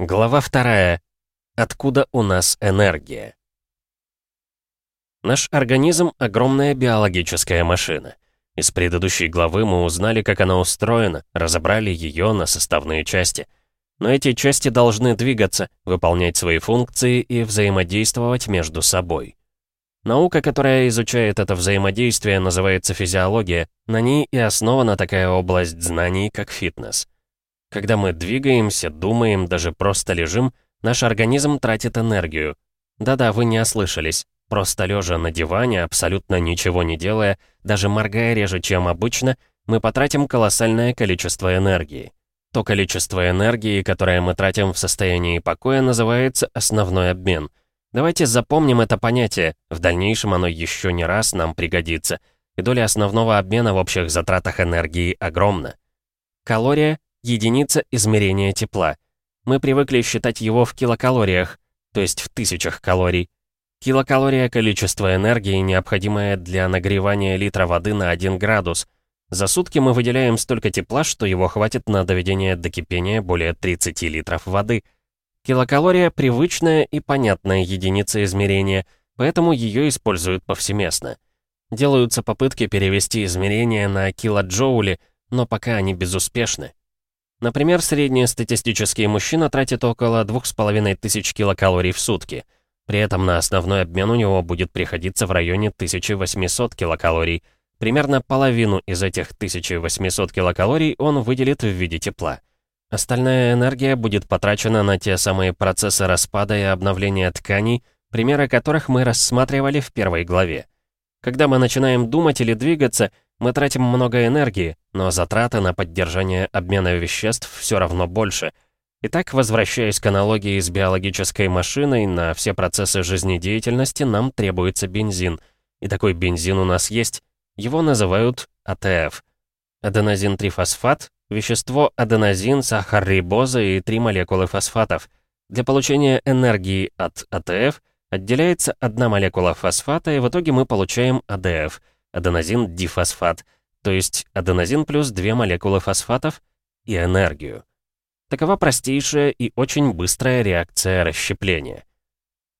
Глава вторая. Откуда у нас энергия? Наш организм — огромная биологическая машина. Из предыдущей главы мы узнали, как она устроена, разобрали ее на составные части. Но эти части должны двигаться, выполнять свои функции и взаимодействовать между собой. Наука, которая изучает это взаимодействие, называется физиология. На ней и основана такая область знаний, как фитнес. Когда мы двигаемся, думаем, даже просто лежим, наш организм тратит энергию. Да-да, вы не ослышались. Просто лежа на диване, абсолютно ничего не делая, даже моргая реже, чем обычно, мы потратим колоссальное количество энергии. То количество энергии, которое мы тратим в состоянии покоя, называется основной обмен. Давайте запомним это понятие, в дальнейшем оно еще не раз нам пригодится, и доля основного обмена в общих затратах энергии огромна. Калория единица измерения тепла. Мы привыкли считать его в килокалориях, то есть в тысячах калорий. Килокалория — количество энергии, необходимое для нагревания литра воды на 1 градус. За сутки мы выделяем столько тепла, что его хватит на доведение до кипения более 30 литров воды. Килокалория — привычная и понятная единица измерения, поэтому ее используют повсеместно. Делаются попытки перевести измерения на килоджоули, но пока они безуспешны. Например, среднестатистический мужчина тратит около 2500 килокалорий в сутки. При этом на основной обмен у него будет приходиться в районе 1800 килокалорий. Примерно половину из этих 1800 килокалорий он выделит в виде тепла. Остальная энергия будет потрачена на те самые процессы распада и обновления тканей, примеры которых мы рассматривали в первой главе. Когда мы начинаем думать или двигаться, мы тратим много энергии, но затраты на поддержание обмена веществ все равно больше. Итак, возвращаясь к аналогии с биологической машиной, на все процессы жизнедеятельности нам требуется бензин. И такой бензин у нас есть. Его называют АТФ. Аденозин-трифосфат, вещество аденозин, сахар рибоза и три молекулы фосфатов. Для получения энергии от АТФ отделяется одна молекула фосфата, и в итоге мы получаем АДФ — аденозин-дифосфат, то есть аденозин плюс две молекулы фосфатов и энергию. Такова простейшая и очень быстрая реакция расщепления.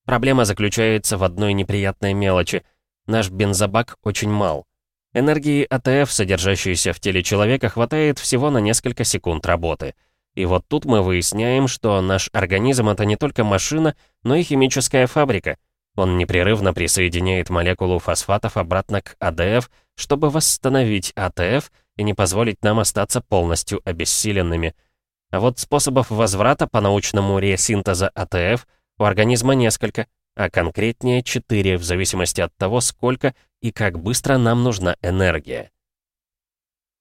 Проблема заключается в одной неприятной мелочи. Наш бензобак очень мал. Энергии АТФ, содержащейся в теле человека, хватает всего на несколько секунд работы. И вот тут мы выясняем, что наш организм — это не только машина, но и химическая фабрика — он непрерывно присоединяет молекулу фосфатов обратно к АДФ, чтобы восстановить АТФ и не позволить нам остаться полностью обессиленными. А вот способов возврата по-научному ресинтеза АТФ у организма несколько, а конкретнее 4 в зависимости от того, сколько и как быстро нам нужна энергия.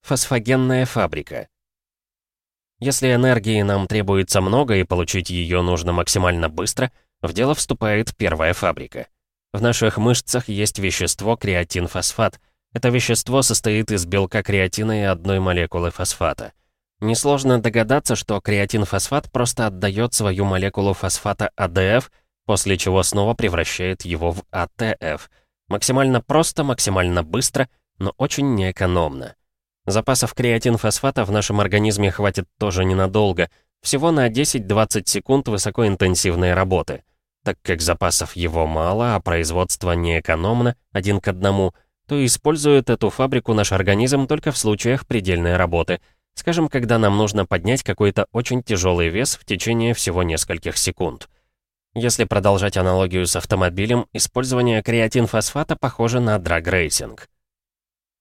Фосфогенная фабрика. Если энергии нам требуется много и получить ее нужно максимально быстро — в дело вступает первая фабрика. В наших мышцах есть вещество креатинфосфат. Это вещество состоит из белка креатина и одной молекулы фосфата. Несложно догадаться, что креатинфосфат просто отдает свою молекулу фосфата АДФ, после чего снова превращает его в АТФ. Максимально просто, максимально быстро, но очень неэкономно. Запасов креатинфосфата в нашем организме хватит тоже ненадолго — всего на 10-20 секунд высокоинтенсивной работы. Так как запасов его мало, а производство неэкономно, один к одному, то использует эту фабрику наш организм только в случаях предельной работы. Скажем, когда нам нужно поднять какой-то очень тяжелый вес в течение всего нескольких секунд. Если продолжать аналогию с автомобилем, использование креатинфосфата похоже на драгрейсинг.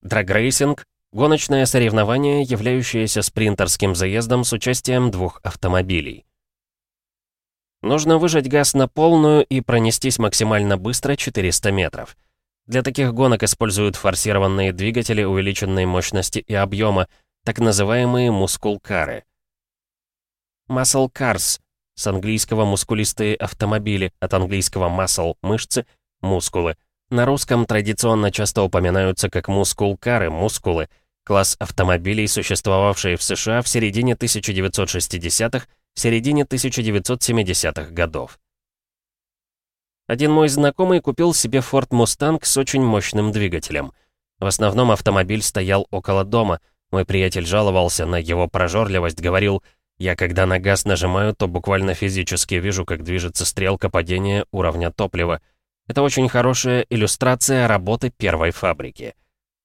Драгрейсинг Гоночное соревнование, являющееся спринтерским заездом с участием двух автомобилей. Нужно выжать газ на полную и пронестись максимально быстро 400 метров. Для таких гонок используют форсированные двигатели увеличенной мощности и объема, так называемые мускулкары. Muscle cars с английского мускулистые автомобили, от английского muscle – мышцы, мускулы. На русском традиционно часто упоминаются как мускулкары, мускулы – Класс автомобилей, существовавший в США в середине 1960-х, середине 1970-х годов. Один мой знакомый купил себе Ford Mustang с очень мощным двигателем. В основном автомобиль стоял около дома. Мой приятель жаловался на его прожорливость, говорил, Я когда на газ нажимаю, то буквально физически вижу, как движется стрелка падения уровня топлива. Это очень хорошая иллюстрация работы первой фабрики.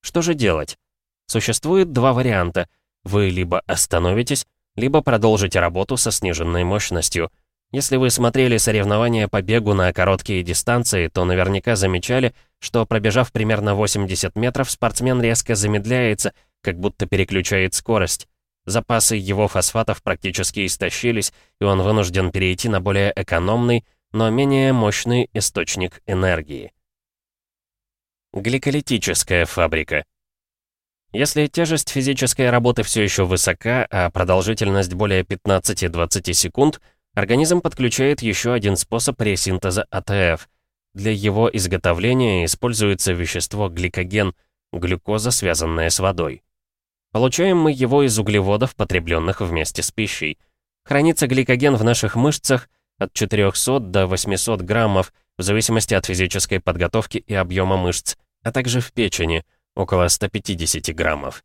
Что же делать? Существует два варианта. Вы либо остановитесь, либо продолжите работу со сниженной мощностью. Если вы смотрели соревнования по бегу на короткие дистанции, то наверняка замечали, что пробежав примерно 80 метров, спортсмен резко замедляется, как будто переключает скорость. Запасы его фосфатов практически истощились, и он вынужден перейти на более экономный, но менее мощный источник энергии. Гликолитическая фабрика. Если тяжесть физической работы все еще высока, а продолжительность более 15-20 секунд, организм подключает еще один способ ресинтеза АТФ. Для его изготовления используется вещество гликоген, глюкоза, связанная с водой. Получаем мы его из углеводов, потребленных вместе с пищей. Хранится гликоген в наших мышцах от 400 до 800 граммов, в зависимости от физической подготовки и объема мышц, а также в печени – около 150 граммов.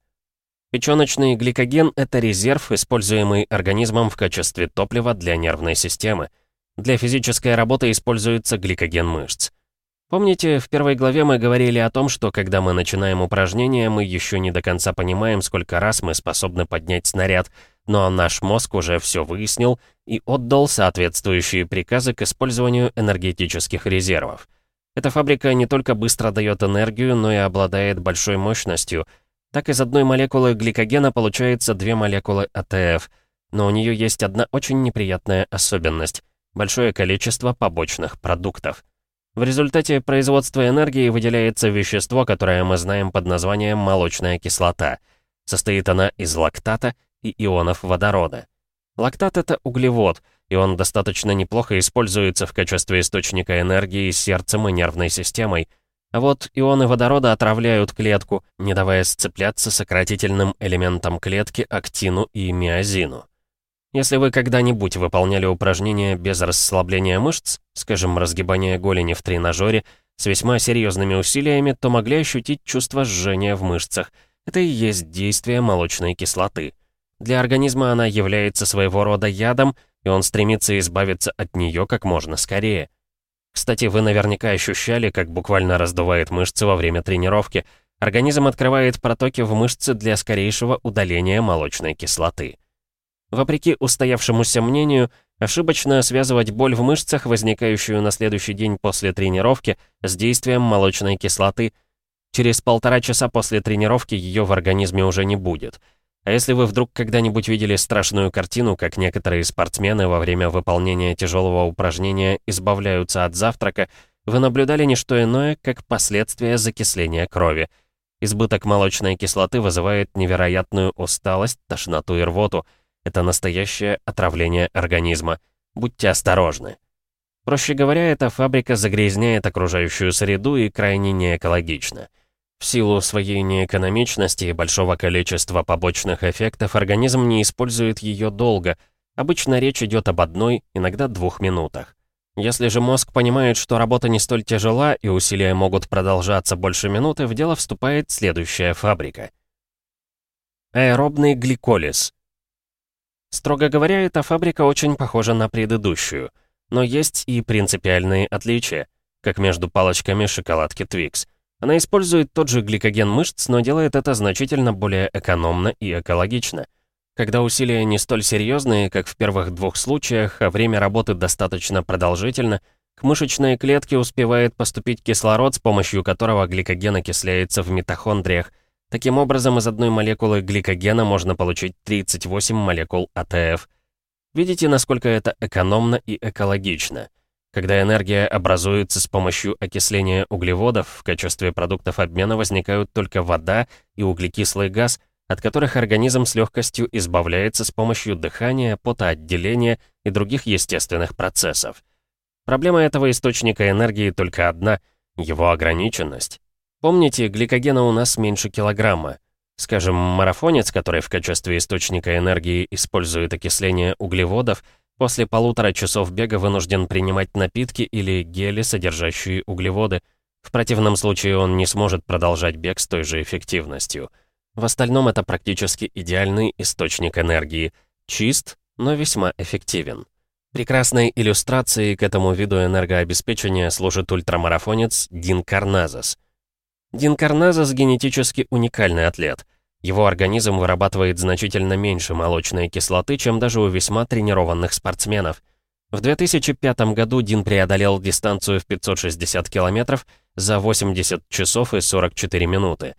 Печёночный гликоген – это резерв, используемый организмом в качестве топлива для нервной системы. Для физической работы используется гликоген мышц. Помните, в первой главе мы говорили о том, что когда мы начинаем упражнение, мы еще не до конца понимаем, сколько раз мы способны поднять снаряд, но наш мозг уже все выяснил и отдал соответствующие приказы к использованию энергетических резервов. Эта фабрика не только быстро дает энергию, но и обладает большой мощностью. Так из одной молекулы гликогена получается две молекулы АТФ. Но у нее есть одна очень неприятная особенность – большое количество побочных продуктов. В результате производства энергии выделяется вещество, которое мы знаем под названием молочная кислота. Состоит она из лактата и ионов водорода. Лактат — это углевод, и он достаточно неплохо используется в качестве источника энергии сердцем и нервной системой. А вот ионы водорода отравляют клетку, не давая сцепляться сократительным элементам клетки актину и миозину. Если вы когда-нибудь выполняли упражнения без расслабления мышц, скажем, разгибание голени в тренажере, с весьма серьезными усилиями, то могли ощутить чувство жжения в мышцах. Это и есть действие молочной кислоты. Для организма она является своего рода ядом, и он стремится избавиться от нее как можно скорее. Кстати, вы наверняка ощущали, как буквально раздувает мышцы во время тренировки. Организм открывает протоки в мышцы для скорейшего удаления молочной кислоты. Вопреки устоявшемуся мнению, ошибочно связывать боль в мышцах, возникающую на следующий день после тренировки, с действием молочной кислоты. Через полтора часа после тренировки ее в организме уже не будет – а если вы вдруг когда-нибудь видели страшную картину, как некоторые спортсмены во время выполнения тяжелого упражнения избавляются от завтрака, вы наблюдали не что иное, как последствия закисления крови. Избыток молочной кислоты вызывает невероятную усталость, тошноту и рвоту. Это настоящее отравление организма. Будьте осторожны. Проще говоря, эта фабрика загрязняет окружающую среду и крайне неэкологична. В силу своей неэкономичности и большого количества побочных эффектов организм не использует ее долго. Обычно речь идет об одной, иногда двух минутах. Если же мозг понимает, что работа не столь тяжела и усилия могут продолжаться больше минуты, в дело вступает следующая фабрика. Аэробный гликолиз. Строго говоря, эта фабрика очень похожа на предыдущую, но есть и принципиальные отличия, как между палочками шоколадки Twix – она использует тот же гликоген мышц, но делает это значительно более экономно и экологично. Когда усилия не столь серьезные, как в первых двух случаях, а время работы достаточно продолжительно, к мышечной клетке успевает поступить кислород, с помощью которого гликоген окисляется в митохондриях. Таким образом, из одной молекулы гликогена можно получить 38 молекул АТФ. Видите, насколько это экономно и экологично. Когда энергия образуется с помощью окисления углеводов, в качестве продуктов обмена возникают только вода и углекислый газ, от которых организм с легкостью избавляется с помощью дыхания, потоотделения и других естественных процессов. Проблема этого источника энергии только одна — его ограниченность. Помните, гликогена у нас меньше килограмма. Скажем, марафонец, который в качестве источника энергии использует окисление углеводов, После полутора часов бега вынужден принимать напитки или гели, содержащие углеводы. В противном случае он не сможет продолжать бег с той же эффективностью. В остальном это практически идеальный источник энергии. Чист, но весьма эффективен. Прекрасной иллюстрацией к этому виду энергообеспечения служит ультрамарафонец Дин Карназас. Дин Карназас генетически уникальный атлет. Его организм вырабатывает значительно меньше молочной кислоты, чем даже у весьма тренированных спортсменов. В 2005 году Дин преодолел дистанцию в 560 километров за 80 часов и 44 минуты.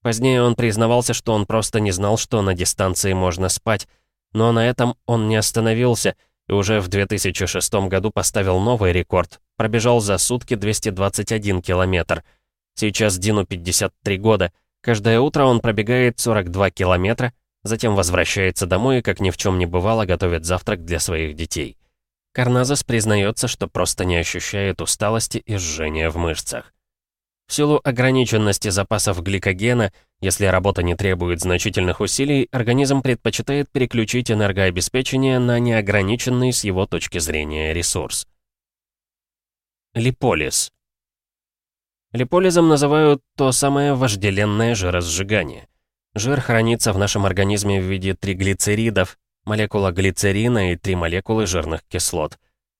Позднее он признавался, что он просто не знал, что на дистанции можно спать, но на этом он не остановился и уже в 2006 году поставил новый рекорд, пробежал за сутки 221 километр. Сейчас Дину 53 года, каждое утро он пробегает 42 километра, затем возвращается домой и, как ни в чем не бывало, готовит завтрак для своих детей. Карназас признается, что просто не ощущает усталости и жжения в мышцах. В силу ограниченности запасов гликогена, если работа не требует значительных усилий, организм предпочитает переключить энергообеспечение на неограниченный с его точки зрения ресурс. Липолиз. Липолизом называют то самое вожделенное жиросжигание. Жир хранится в нашем организме в виде триглицеридов, молекула глицерина и три молекулы жирных кислот.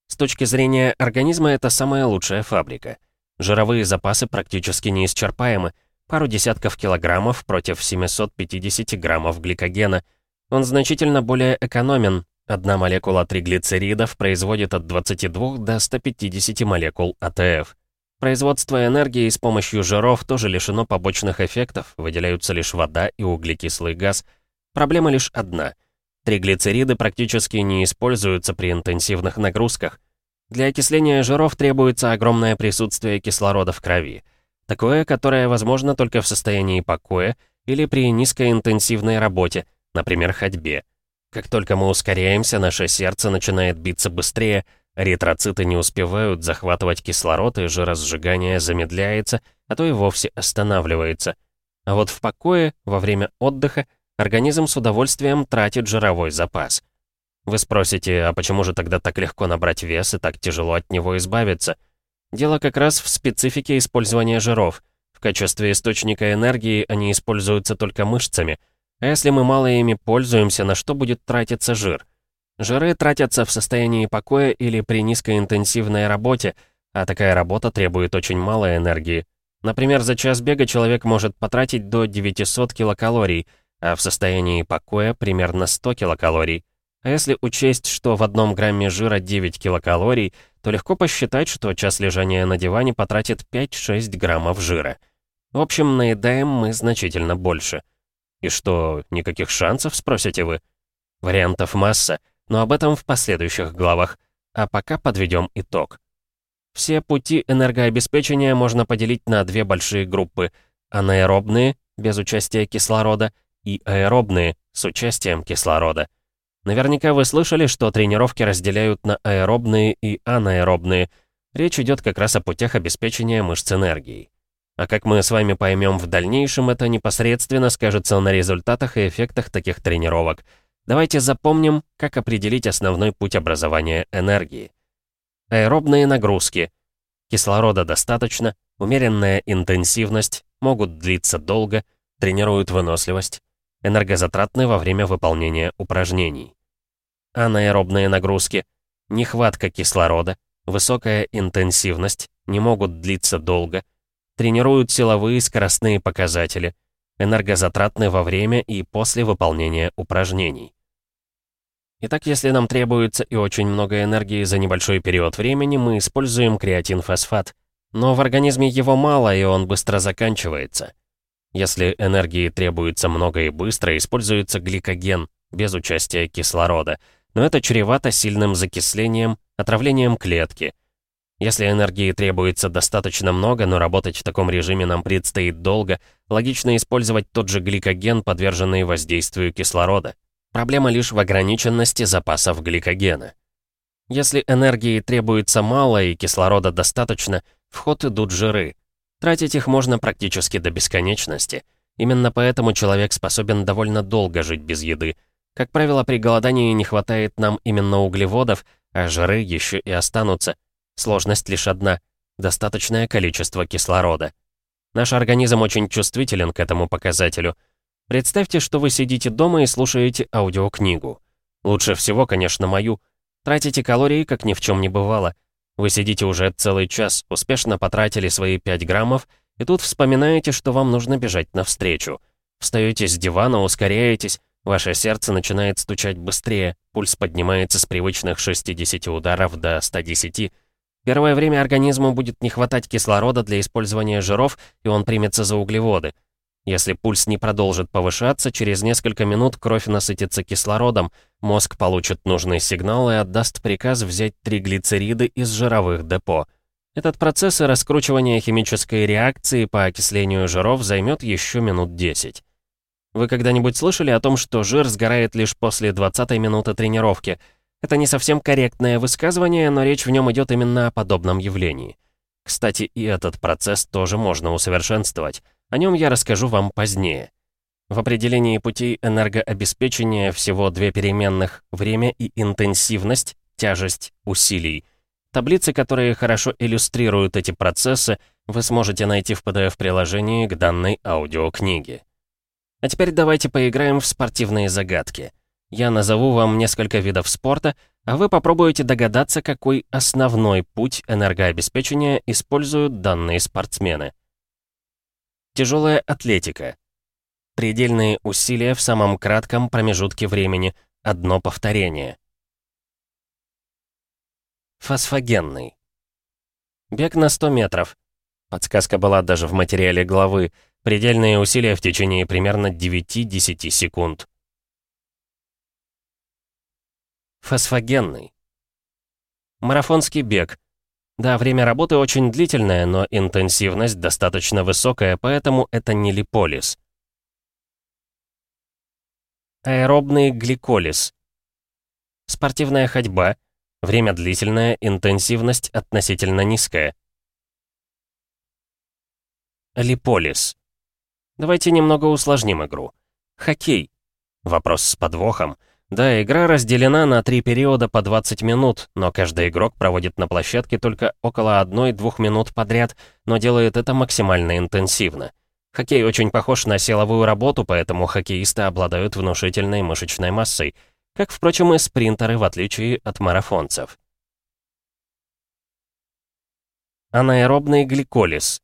С точки зрения организма это самая лучшая фабрика — Жировые запасы практически неисчерпаемы, пару десятков килограммов против 750 граммов гликогена. Он значительно более экономен. Одна молекула триглицеридов производит от 22 до 150 молекул АТФ. Производство энергии с помощью жиров тоже лишено побочных эффектов, выделяются лишь вода и углекислый газ. Проблема лишь одна. Триглицериды практически не используются при интенсивных нагрузках. Для окисления жиров требуется огромное присутствие кислорода в крови. Такое, которое возможно только в состоянии покоя или при низкоинтенсивной работе, например, ходьбе. Как только мы ускоряемся, наше сердце начинает биться быстрее, эритроциты не успевают захватывать кислород, и жиросжигание замедляется, а то и вовсе останавливается. А вот в покое, во время отдыха, организм с удовольствием тратит жировой запас. Вы спросите, а почему же тогда так легко набрать вес и так тяжело от него избавиться? Дело как раз в специфике использования жиров. В качестве источника энергии они используются только мышцами. А если мы мало ими пользуемся, на что будет тратиться жир? Жиры тратятся в состоянии покоя или при низкоинтенсивной работе, а такая работа требует очень мало энергии. Например, за час бега человек может потратить до 900 килокалорий, а в состоянии покоя примерно 100 килокалорий. А если учесть, что в одном грамме жира 9 килокалорий, то легко посчитать, что час лежания на диване потратит 5-6 граммов жира. В общем, наедаем мы значительно больше. И что, никаких шансов, спросите вы? Вариантов масса, но об этом в последующих главах. А пока подведем итог. Все пути энергообеспечения можно поделить на две большие группы. Анаэробные, без участия кислорода, и аэробные, с участием кислорода. Наверняка вы слышали, что тренировки разделяют на аэробные и анаэробные. Речь идет как раз о путях обеспечения мышц энергией. А как мы с вами поймем в дальнейшем, это непосредственно скажется на результатах и эффектах таких тренировок. Давайте запомним, как определить основной путь образования энергии. Аэробные нагрузки. Кислорода достаточно, умеренная интенсивность, могут длиться долго, тренируют выносливость, энергозатратны во время выполнения упражнений. Анаэробные нагрузки, нехватка кислорода, высокая интенсивность, не могут длиться долго, тренируют силовые скоростные показатели, энергозатратны во время и после выполнения упражнений. Итак, если нам требуется и очень много энергии за небольшой период времени, мы используем креатинфосфат. Но в организме его мало, и он быстро заканчивается. Если энергии требуется много и быстро, используется гликоген, без участия кислорода. Но это чревато сильным закислением, отравлением клетки. Если энергии требуется достаточно много, но работать в таком режиме нам предстоит долго, логично использовать тот же гликоген, подверженный воздействию кислорода. Проблема лишь в ограниченности запасов гликогена. Если энергии требуется мало и кислорода достаточно, в ход идут жиры. Тратить их можно практически до бесконечности. Именно поэтому человек способен довольно долго жить без еды. Как правило, при голодании не хватает нам именно углеводов, а жиры еще и останутся. Сложность лишь одна — достаточное количество кислорода. Наш организм очень чувствителен к этому показателю. Представьте, что вы сидите дома и слушаете аудиокнигу. Лучше всего, конечно, мою. Тратите калории, как ни в чем не бывало. Вы сидите уже целый час, успешно потратили свои 5 граммов, и тут вспоминаете, что вам нужно бежать навстречу. Встаете с дивана, ускоряетесь, ваше сердце начинает стучать быстрее, пульс поднимается с привычных 60 ударов до 110. Первое время организму будет не хватать кислорода для использования жиров, и он примется за углеводы. Если пульс не продолжит повышаться, через несколько минут кровь насытится кислородом, мозг получит нужный сигнал и отдаст приказ взять триглицериды из жировых депо. Этот процесс и раскручивание химической реакции по окислению жиров займет еще минут 10. Вы когда-нибудь слышали о том, что жир сгорает лишь после 20 минуты тренировки? Это не совсем корректное высказывание, но речь в нем идет именно о подобном явлении. Кстати, и этот процесс тоже можно усовершенствовать. О нем я расскажу вам позднее. В определении путей энергообеспечения всего две переменных — время и интенсивность, тяжесть усилий. Таблицы, которые хорошо иллюстрируют эти процессы, вы сможете найти в PDF-приложении к данной аудиокниге. А теперь давайте поиграем в спортивные загадки. Я назову вам несколько видов спорта, а вы попробуете догадаться, какой основной путь энергообеспечения используют данные спортсмены. Тяжелая атлетика. Предельные усилия в самом кратком промежутке времени. Одно повторение. Фосфогенный. Бег на 100 метров. Подсказка была даже в материале главы. Предельные усилия в течение примерно 9-10 секунд. Фосфогенный. Марафонский бег. Да, время работы очень длительное, но интенсивность достаточно высокая, поэтому это не липолиз. Аэробный гликолиз. Спортивная ходьба. Время длительное, интенсивность относительно низкая. Липолиз. Давайте немного усложним игру. Хоккей. Вопрос с подвохом. Да, игра разделена на три периода по 20 минут, но каждый игрок проводит на площадке только около 1-2 минут подряд, но делает это максимально интенсивно. Хоккей очень похож на силовую работу, поэтому хоккеисты обладают внушительной мышечной массой, как, впрочем, и спринтеры, в отличие от марафонцев. Анаэробный гликолиз.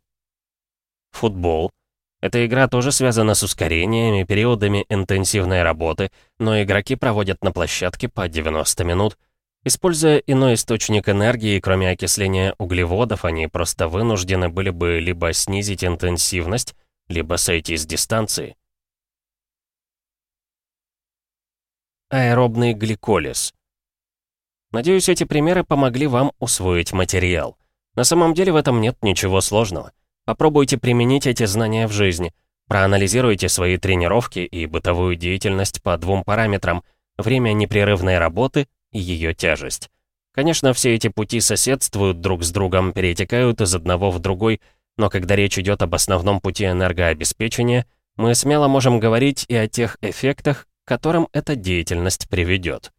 Футбол, эта игра тоже связана с ускорениями, периодами интенсивной работы, но игроки проводят на площадке по 90 минут. Используя иной источник энергии, кроме окисления углеводов, они просто вынуждены были бы либо снизить интенсивность, либо сойти с дистанции. Аэробный гликолиз. Надеюсь, эти примеры помогли вам усвоить материал. На самом деле в этом нет ничего сложного. Попробуйте применить эти знания в жизни. Проанализируйте свои тренировки и бытовую деятельность по двум параметрам – время непрерывной работы и ее тяжесть. Конечно, все эти пути соседствуют друг с другом, перетекают из одного в другой, но когда речь идет об основном пути энергообеспечения, мы смело можем говорить и о тех эффектах, к которым эта деятельность приведет.